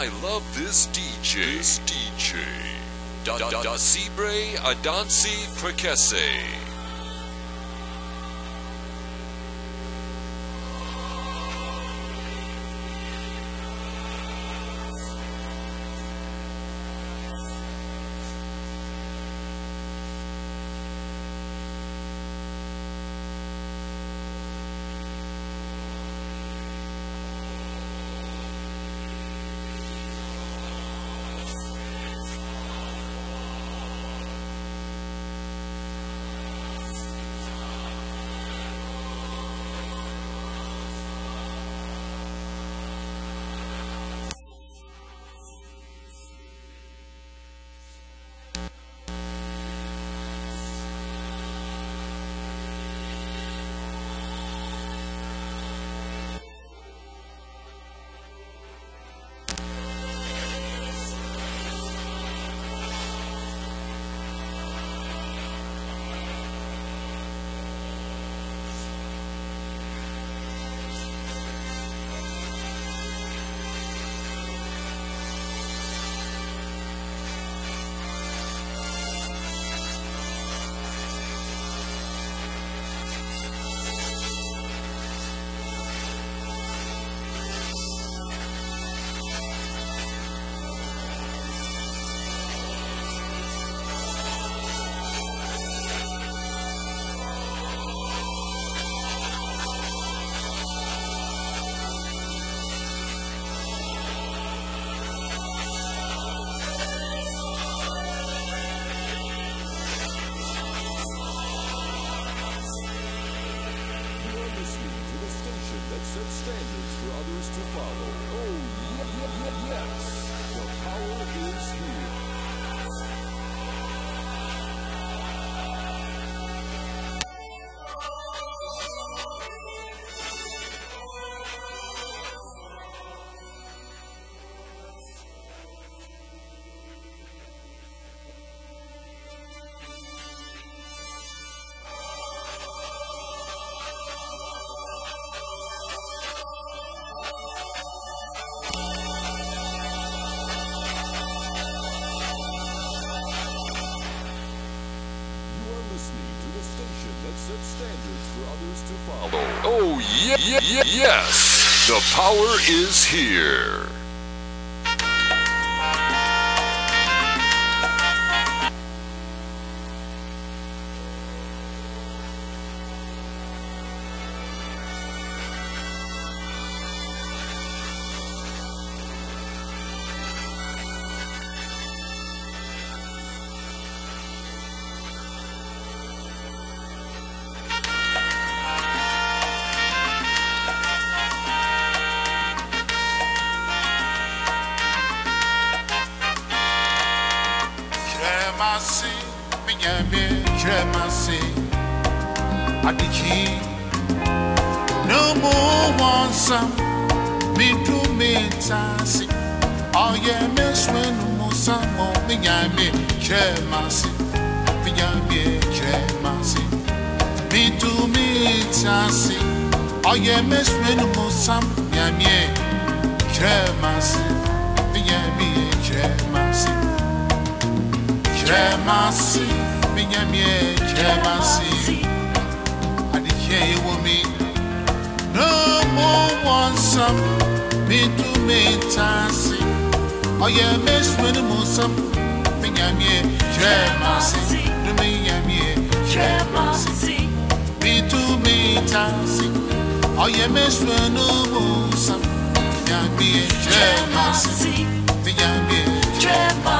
I love this DJ. This DJ. Da da da Sibre Adansi Prekese. Others to follow. Oh, yep, yep, yep, yes. Yes. The power is here. Adichi. No more some, me to me tasi. Oh yeah, me swen mo samo, minyame kremasi, minyame kremasi. Me to me tasi. Oh yeah, me swen mo sam, minyame kremasi, minyame kremasi. Kremasi, minha minha kremasi. Adike wo mi, no more want some. Me to me tasi. Oh yeah, me swing mo some. Minha minha kremasi, do minha minha kremasi. Me to me tasi. Oh yeah, me swing mo some. Minha minha kremasi, minha minha kremasi.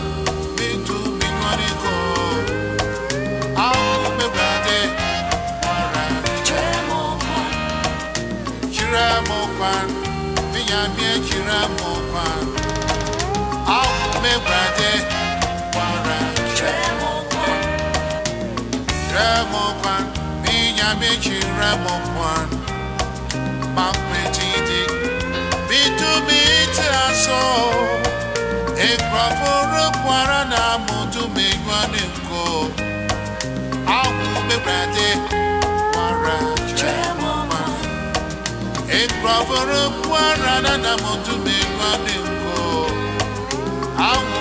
ekyirɛ mo kwan menyame ekyirɛ mo kwan. Awo me brade wara kyerɛ mo kwan. Kyerɛ mo kwan menyame ekyirɛ mo tira so ekuraforo kwara na mo tumi nyɔ ne nko. Awo me brade. ịkpọbụrụ kwara na na motumego dị nko anwụ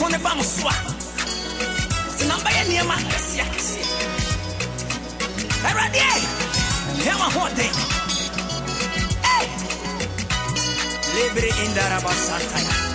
ko ne ba mo so a sɛ na mbɛyɛ nneɛma akɛseɛ akɛseɛ awurade hɛ w'ahoɔden eh. lebre indarabasantaya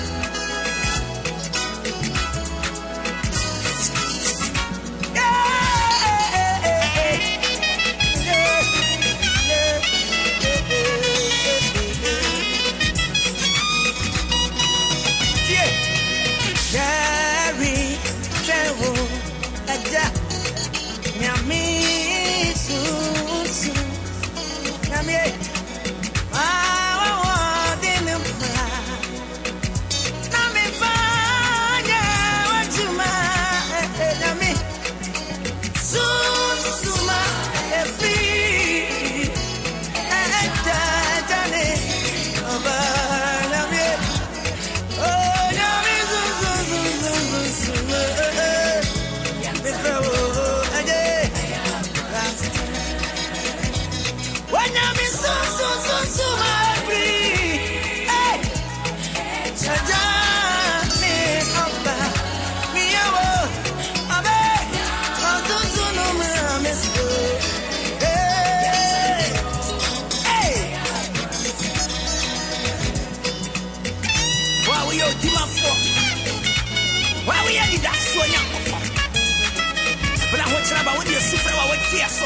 so.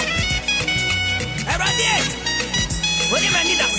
Everybody, what do you mean?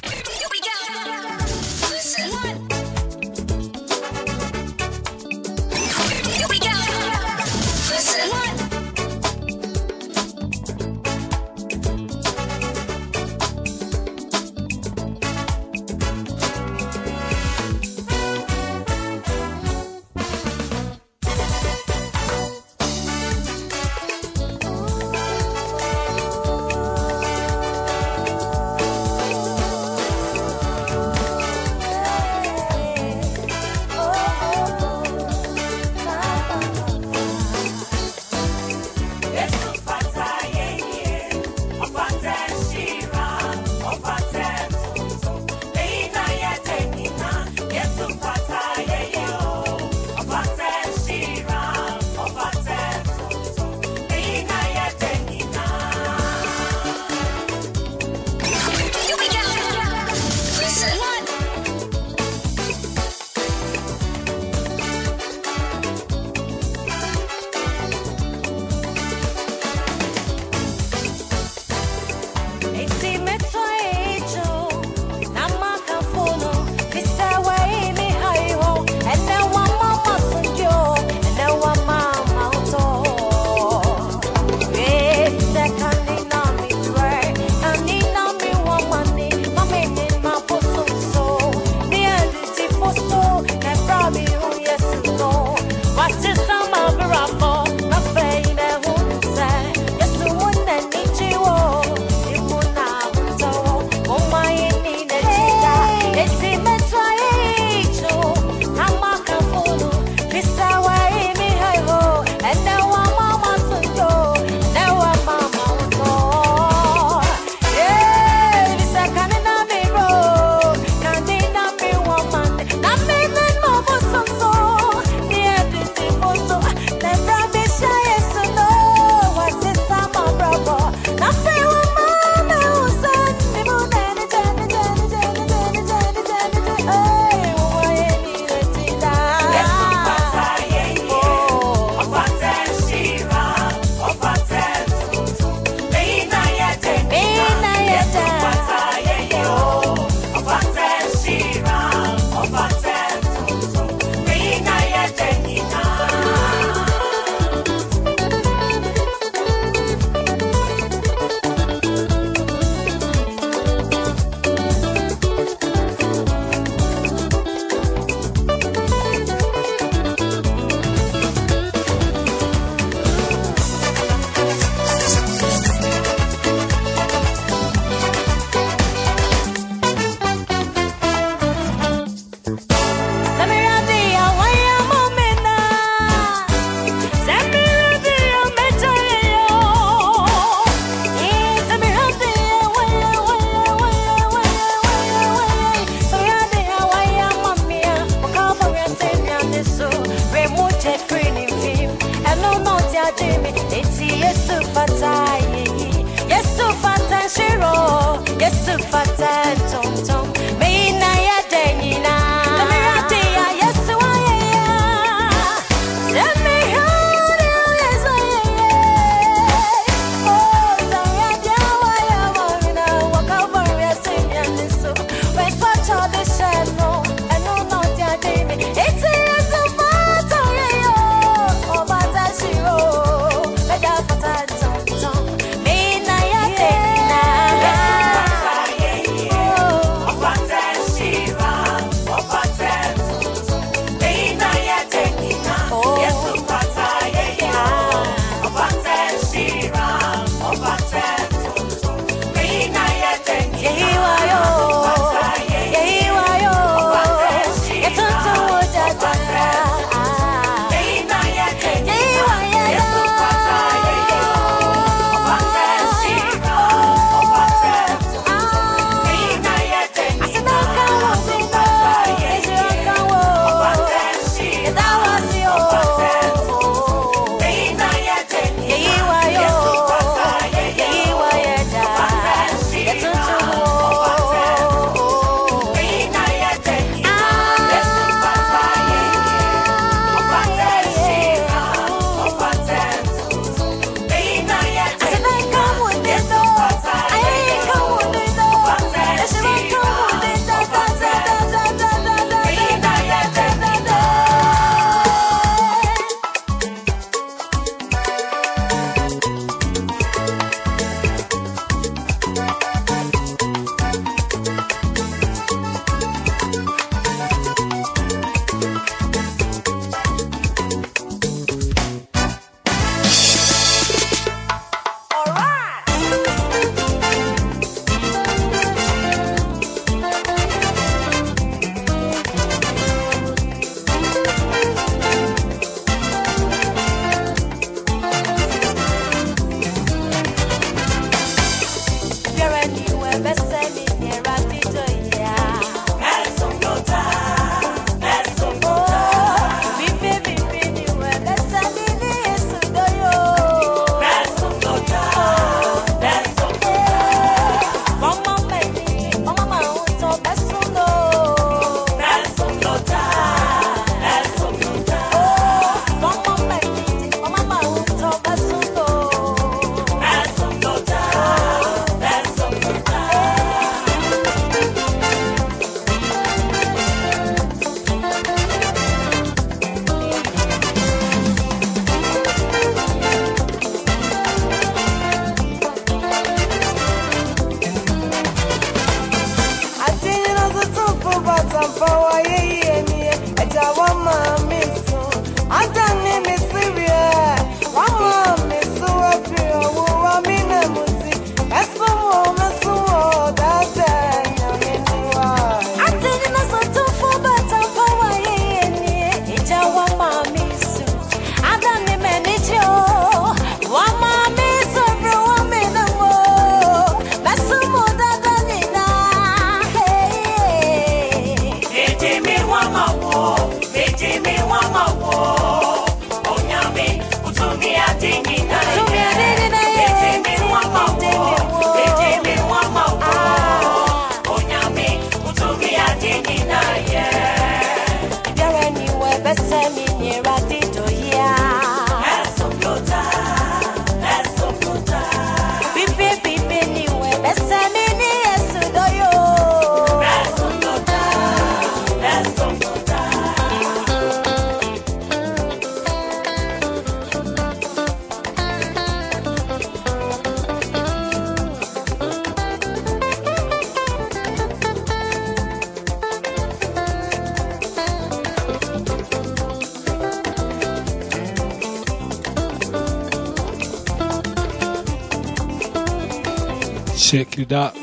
Check it out.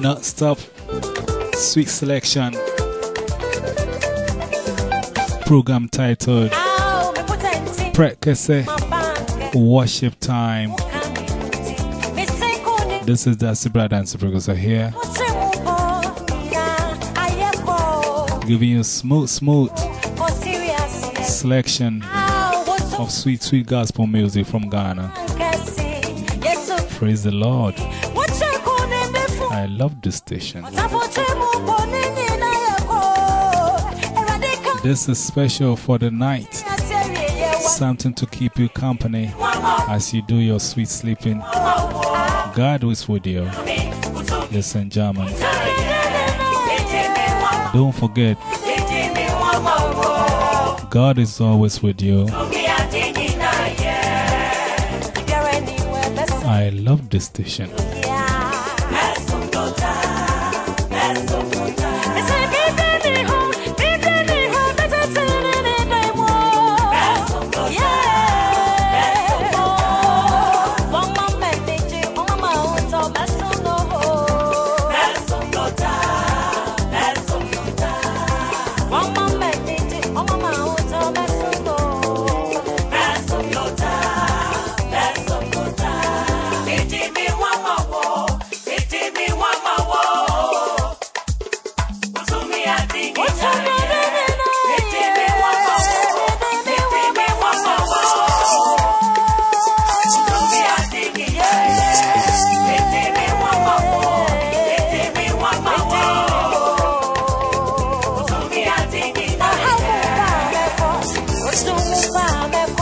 Not stop. Sweet selection. Program titled Prekese Worship Time. This is the Sibra Dance Producer here, giving you smooth, smooth selection of sweet, sweet gospel music from Ghana. Praise the Lord. I love this station. This is special for the night. Something to keep you company as you do your sweet sleeping. God is with you. Listen, German. Don't forget, God is always with you. I love this station. nada